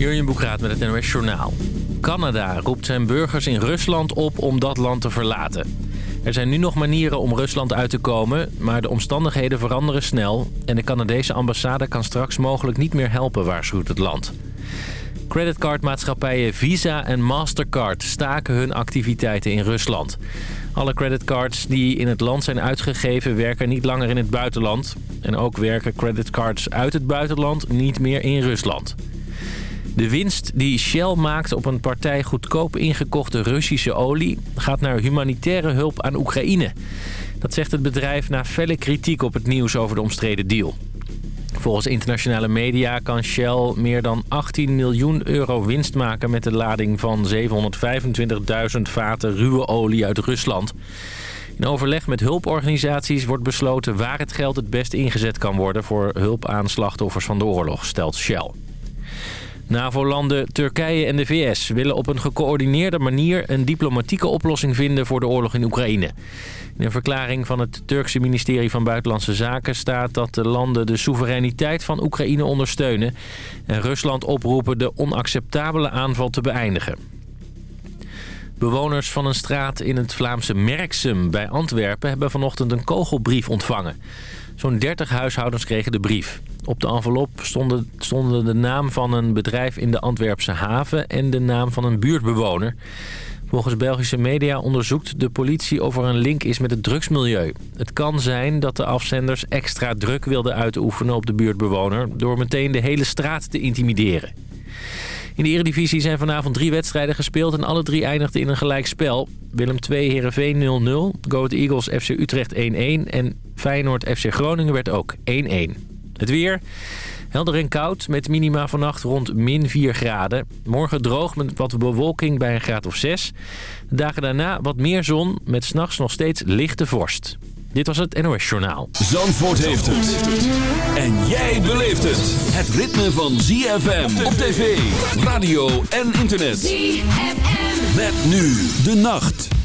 Jurjen Boekraat met het NOS Journaal. Canada roept zijn burgers in Rusland op om dat land te verlaten. Er zijn nu nog manieren om Rusland uit te komen, maar de omstandigheden veranderen snel... en de Canadese ambassade kan straks mogelijk niet meer helpen, waarschuwt het land. Creditcardmaatschappijen Visa en Mastercard staken hun activiteiten in Rusland. Alle creditcards die in het land zijn uitgegeven werken niet langer in het buitenland. En ook werken creditcards uit het buitenland niet meer in Rusland. De winst die Shell maakt op een partij goedkoop ingekochte Russische olie... gaat naar humanitaire hulp aan Oekraïne. Dat zegt het bedrijf na felle kritiek op het nieuws over de omstreden deal. Volgens internationale media kan Shell meer dan 18 miljoen euro winst maken... met de lading van 725.000 vaten ruwe olie uit Rusland. In overleg met hulporganisaties wordt besloten waar het geld het best ingezet kan worden... voor hulp aan slachtoffers van de oorlog, stelt Shell. NAVO-landen Turkije en de VS willen op een gecoördineerde manier... een diplomatieke oplossing vinden voor de oorlog in Oekraïne. In een verklaring van het Turkse ministerie van Buitenlandse Zaken staat dat de landen de soevereiniteit van Oekraïne ondersteunen... en Rusland oproepen de onacceptabele aanval te beëindigen. Bewoners van een straat in het Vlaamse Merksem bij Antwerpen... hebben vanochtend een kogelbrief ontvangen. Zo'n 30 huishoudens kregen de brief. Op de envelop stonden, stonden de naam van een bedrijf in de Antwerpse haven... en de naam van een buurtbewoner. Volgens Belgische media onderzoekt de politie of er een link is met het drugsmilieu. Het kan zijn dat de afzenders extra druk wilden uitoefenen op de buurtbewoner... door meteen de hele straat te intimideren. In de Eredivisie zijn vanavond drie wedstrijden gespeeld... en alle drie eindigden in een gelijkspel. Willem 2 Heerenveen 0-0, Go Eagles FC Utrecht 1-1... en Feyenoord FC Groningen werd ook 1-1. Het weer... Helder en koud met minima vannacht rond min 4 graden. Morgen droog met wat bewolking bij een graad of 6. De dagen daarna wat meer zon met s'nachts nog steeds lichte vorst. Dit was het NOS Journaal. Zandvoort heeft het. En jij beleeft het. Het ritme van ZFM op tv, radio en internet. ZFM. Met nu de nacht.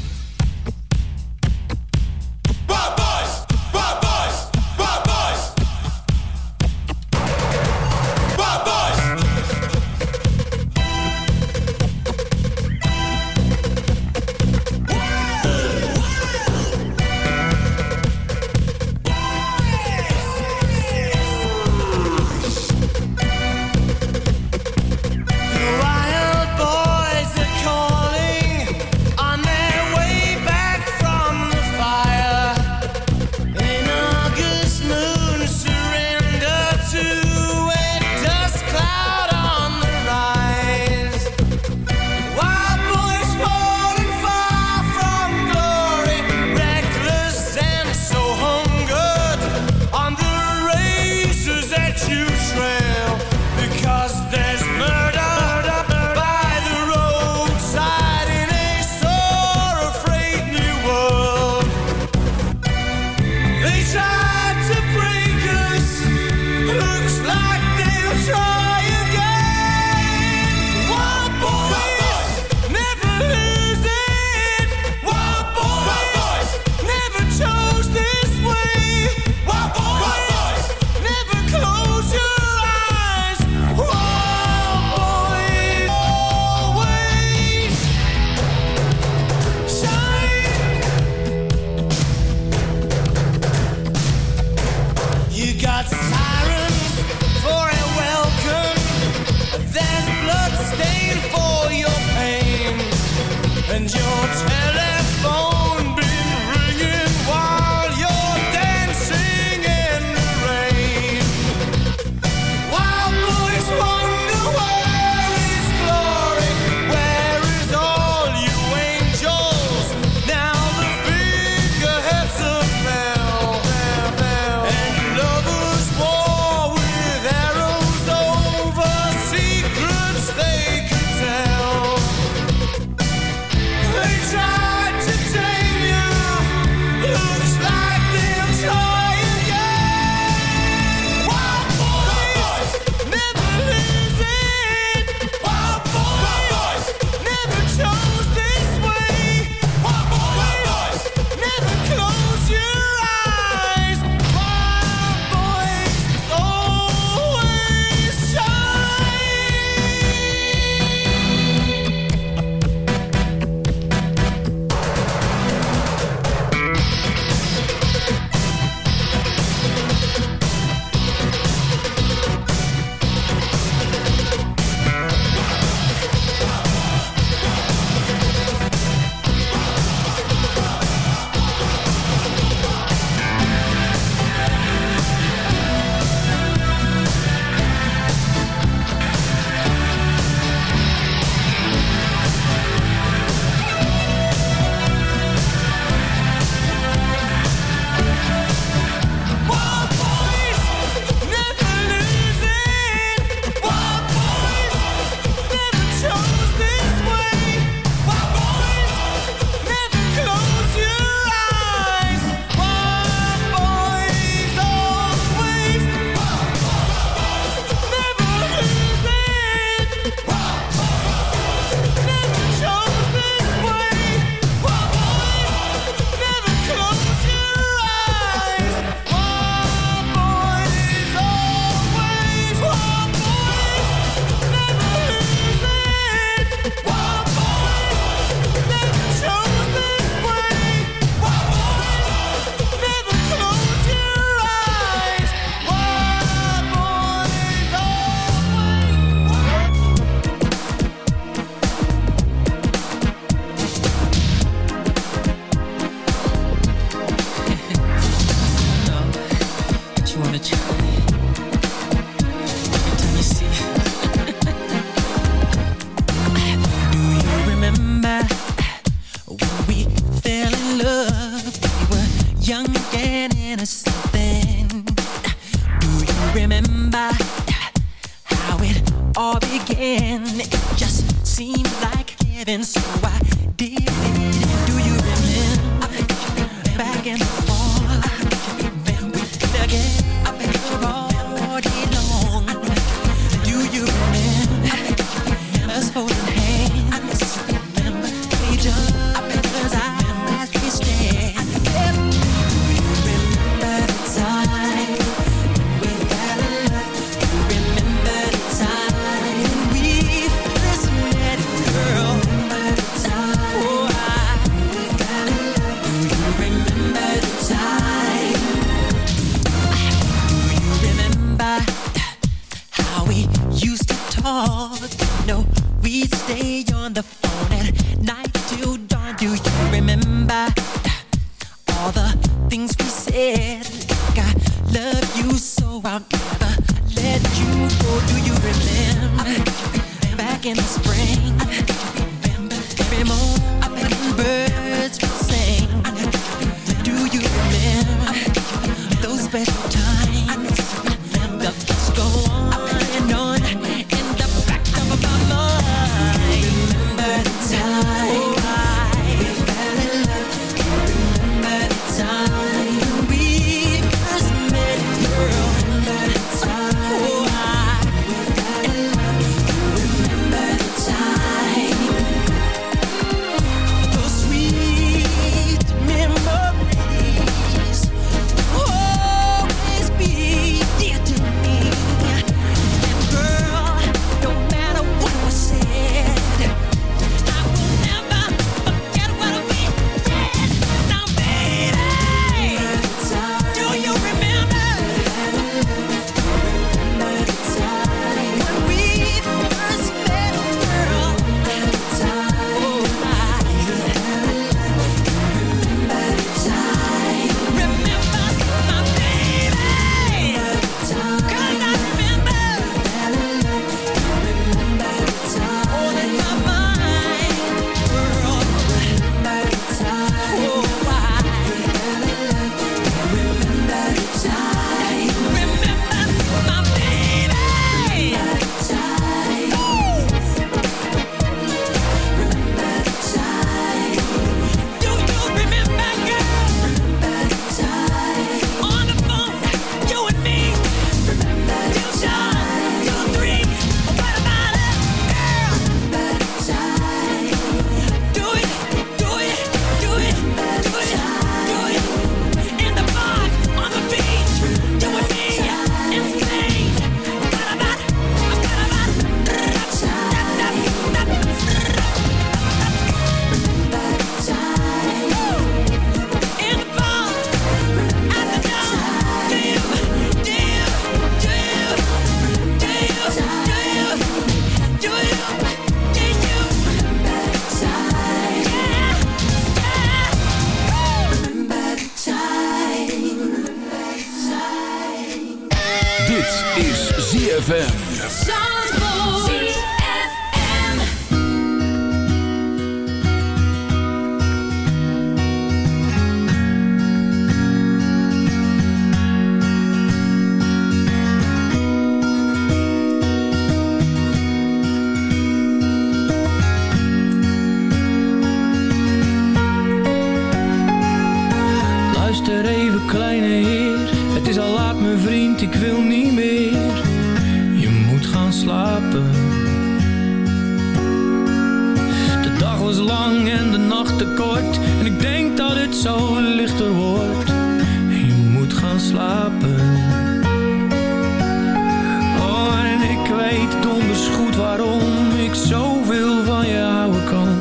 waarom ik zoveel van je houden kan.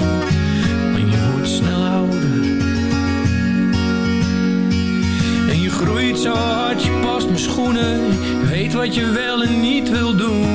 Want je wordt snel ouder. En je groeit zo hard, je past mijn schoenen. Weet wat je wel en niet wil doen.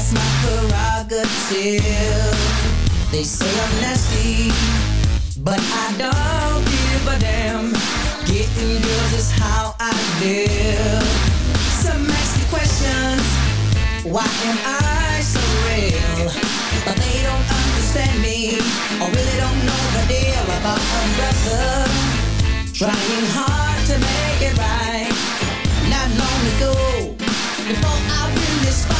That's my prerogative. They say I'm nasty, but I don't give a damn. Getting girls is how I live. Some ask me questions. Why am I so real? But they don't understand me, or really don't know the deal about a brother. Trying hard to make it right. Not long ago, before I win this fight.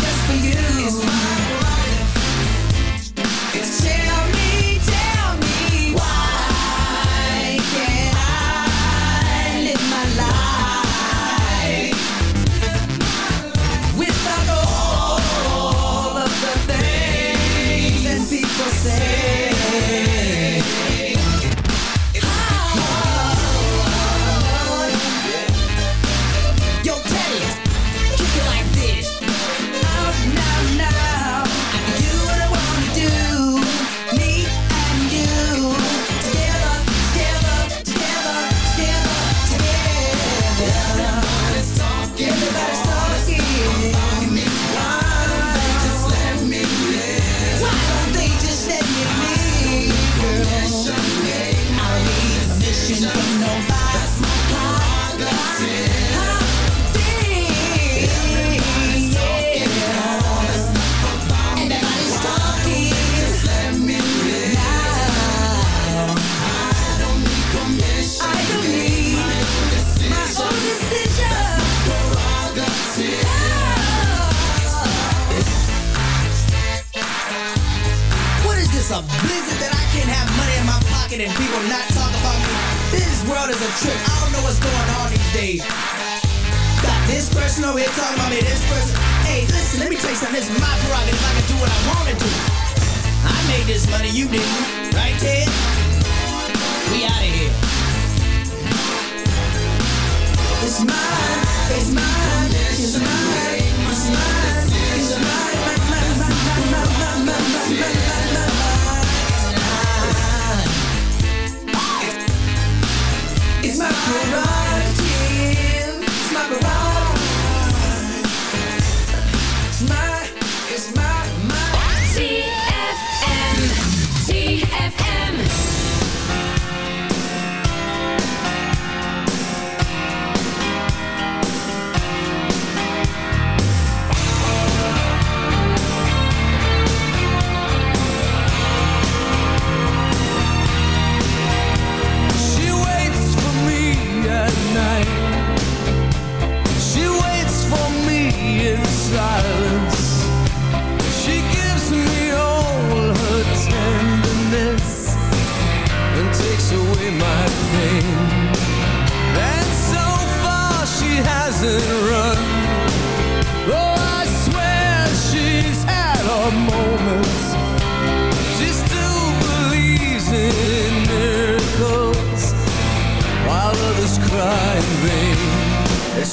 just for you. It's my right.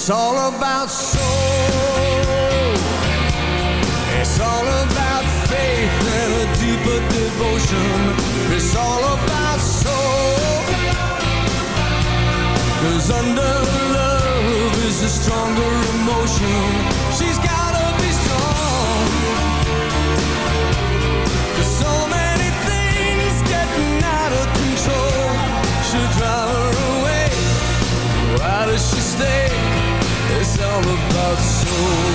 it's all about soul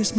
is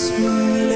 smile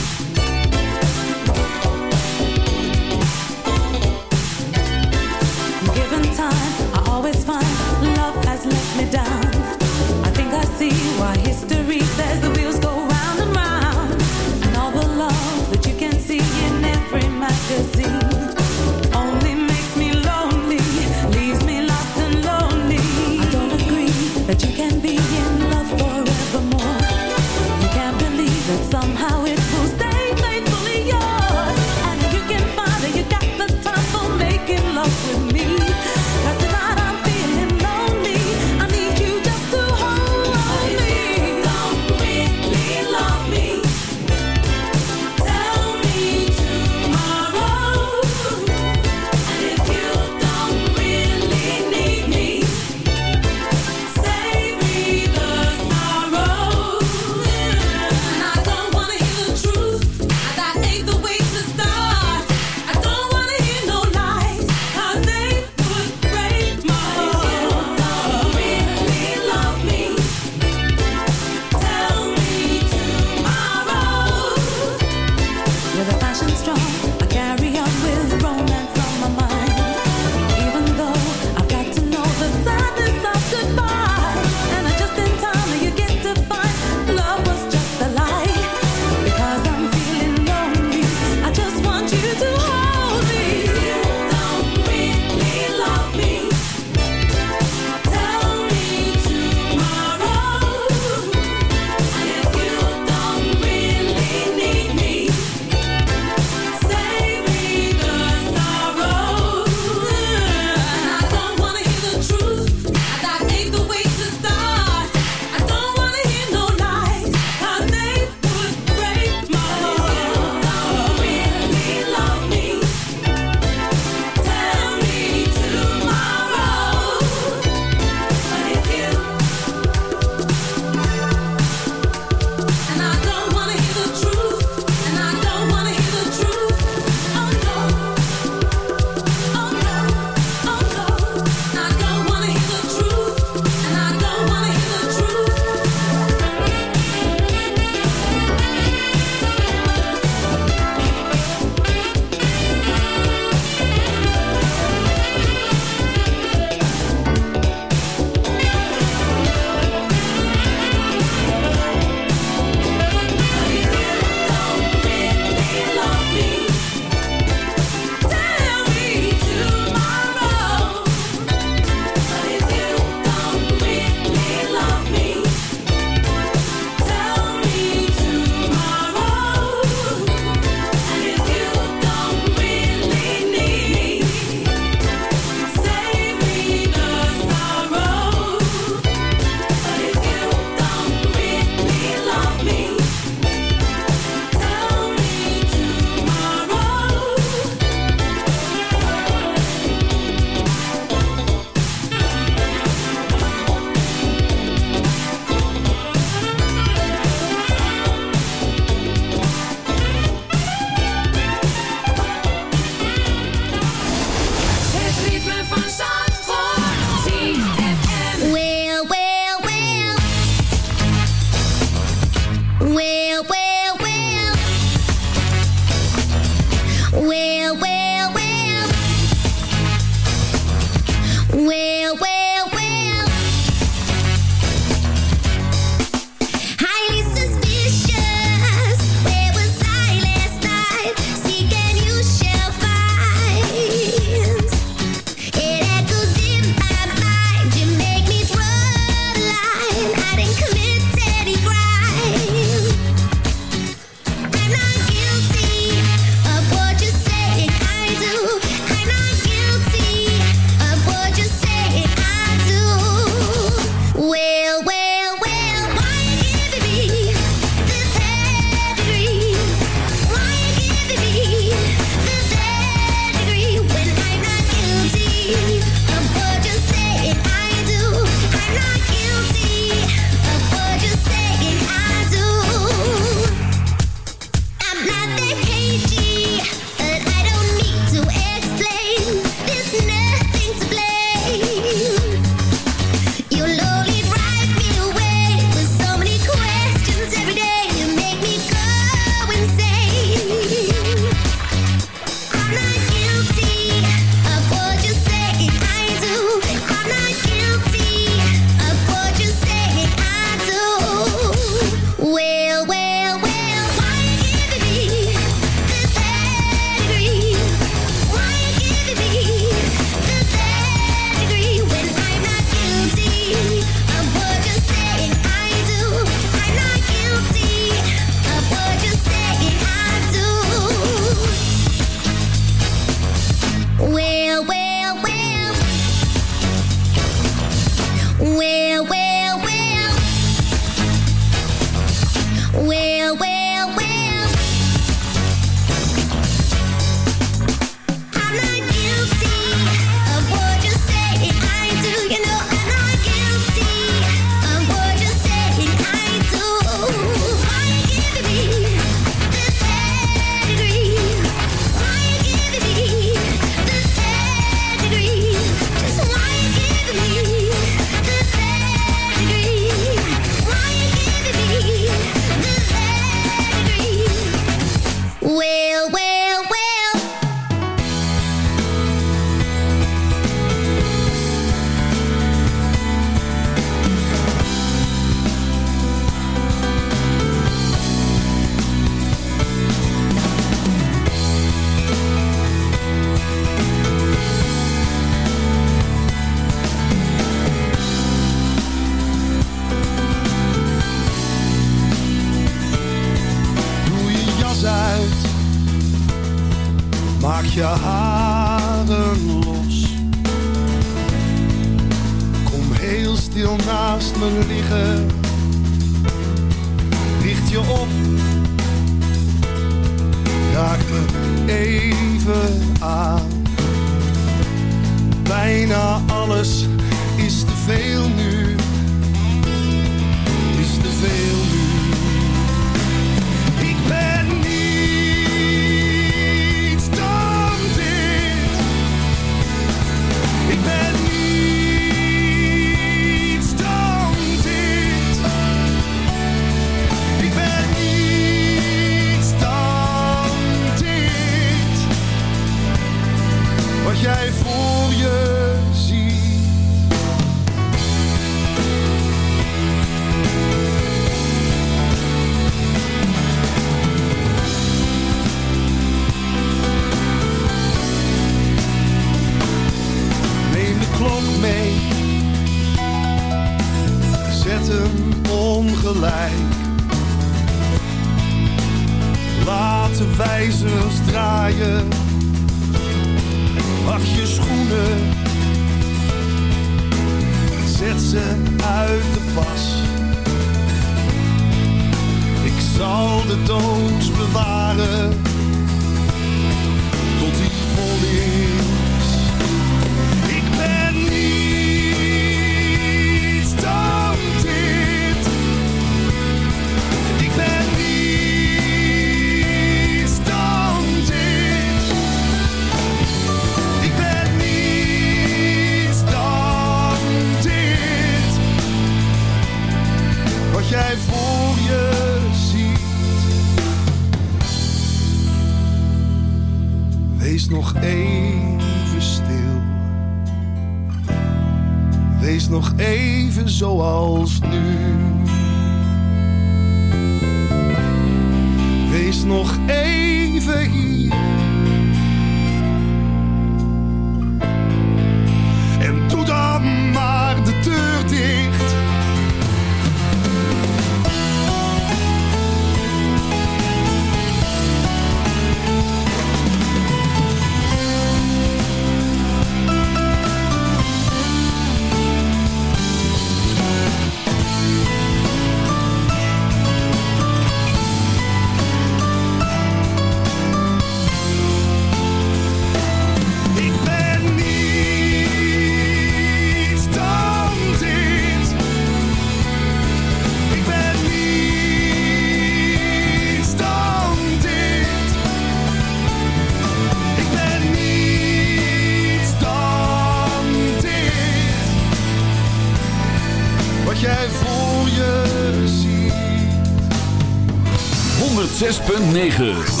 106.9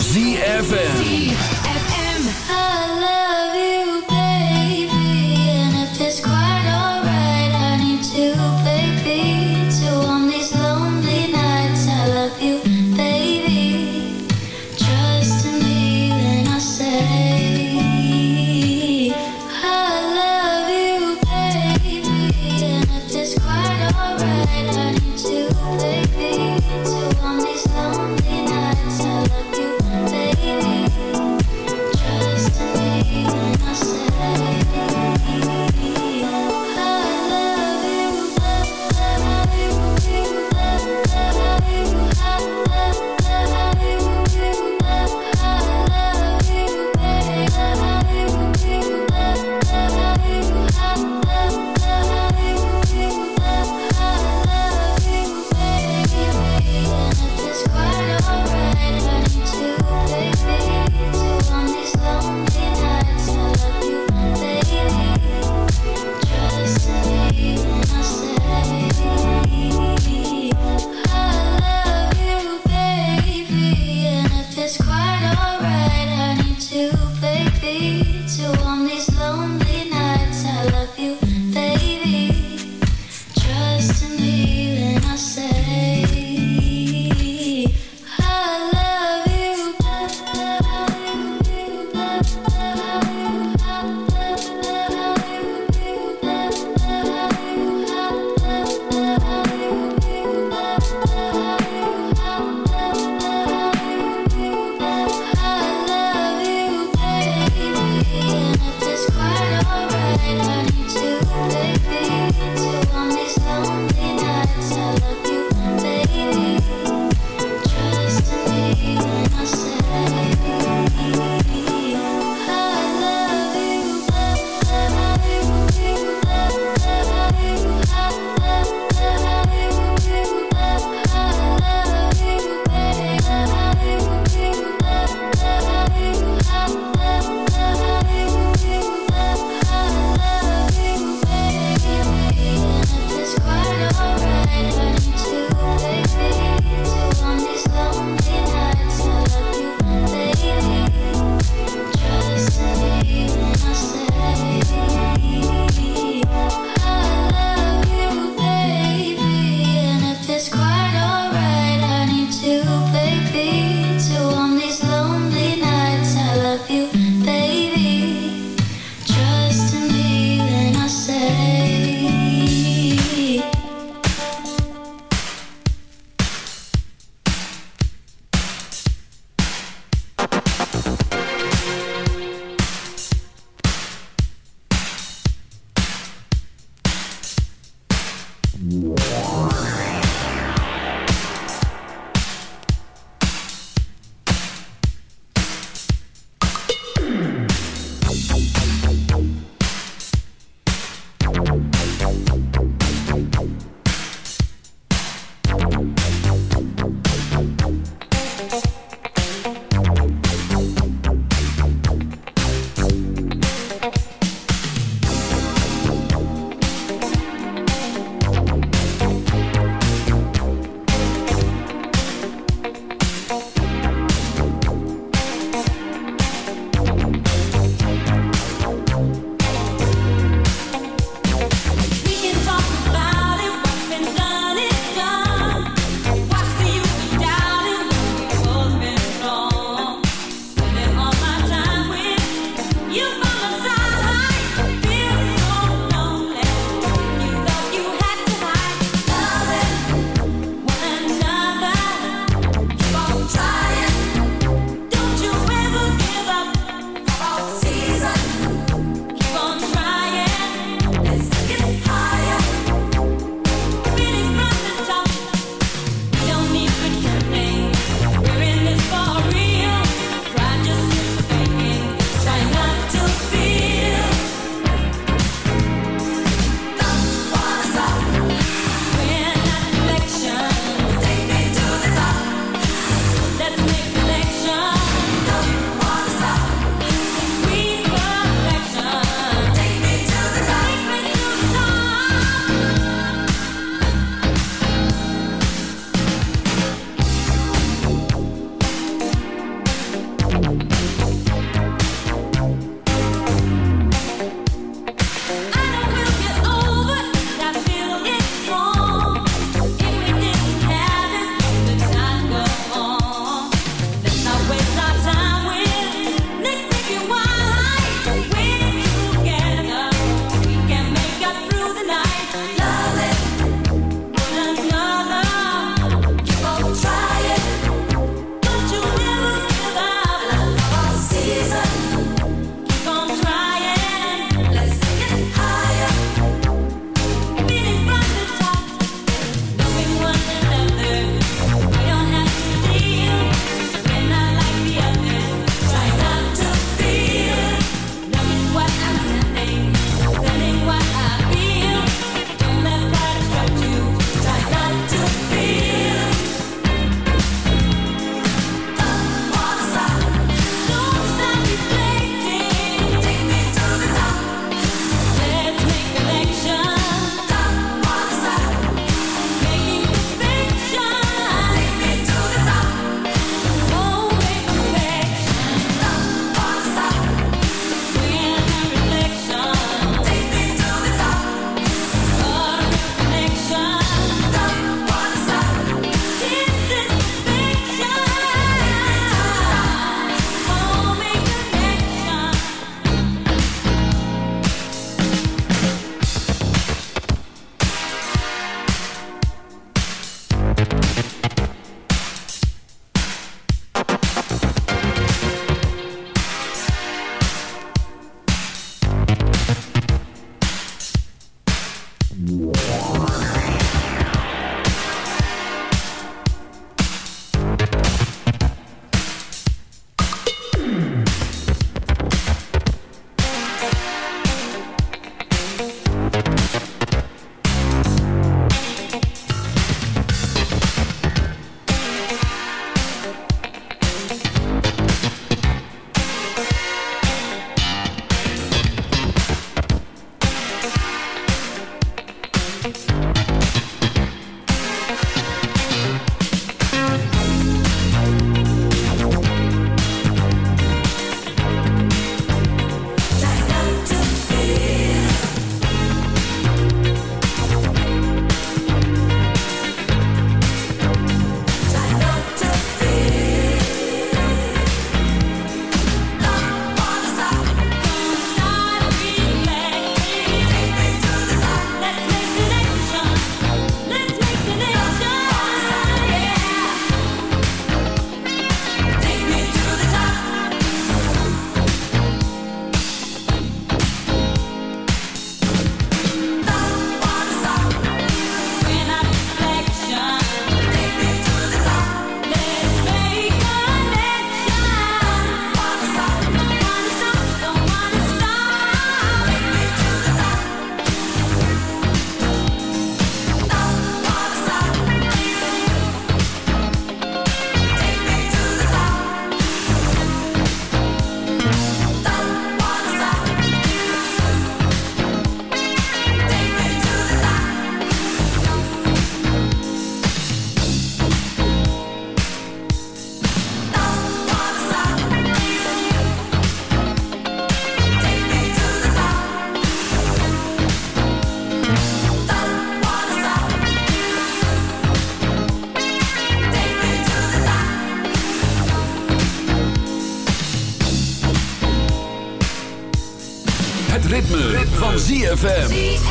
ZFM.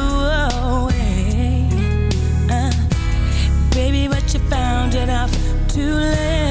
old enough to live.